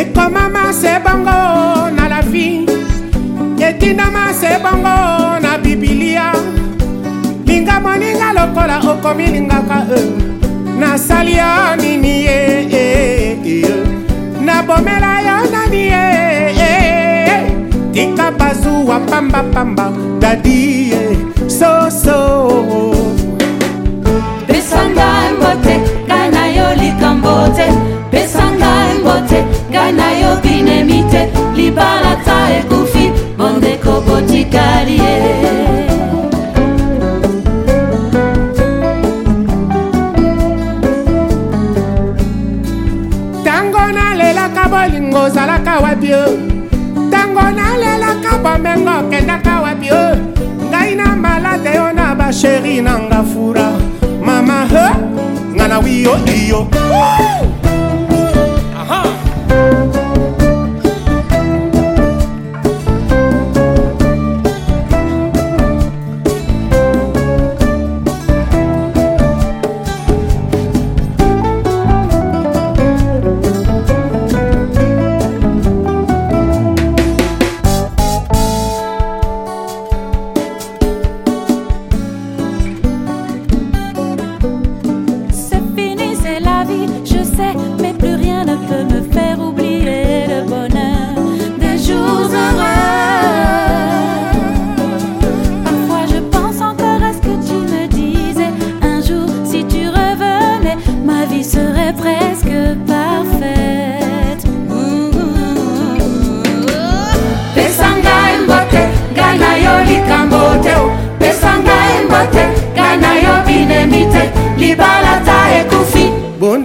ekomama se bongo na la vie etindama se bongo na bibilia linga moninga lokola okomi lingaka e eh. nasali yo nini ye eh, eh, nabomela yo nani ye tika bazuwa pambapamba dadi ye soso ngai nayoki nemi te libala ta ekufi bondeko botikali ye ntango nalelaka bolingo ozalaka wapi o ntango nalelaka bomengo okendaka wapi o ngai na malade yo na basheri nanga fura mama he ngai na wiyo iyo Woo!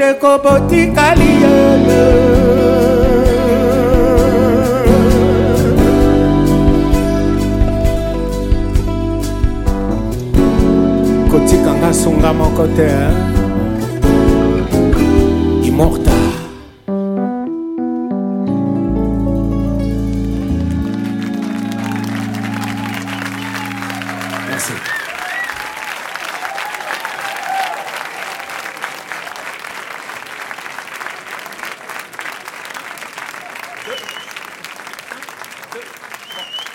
ndeko botikali yele kotikanga sunga moko te immortel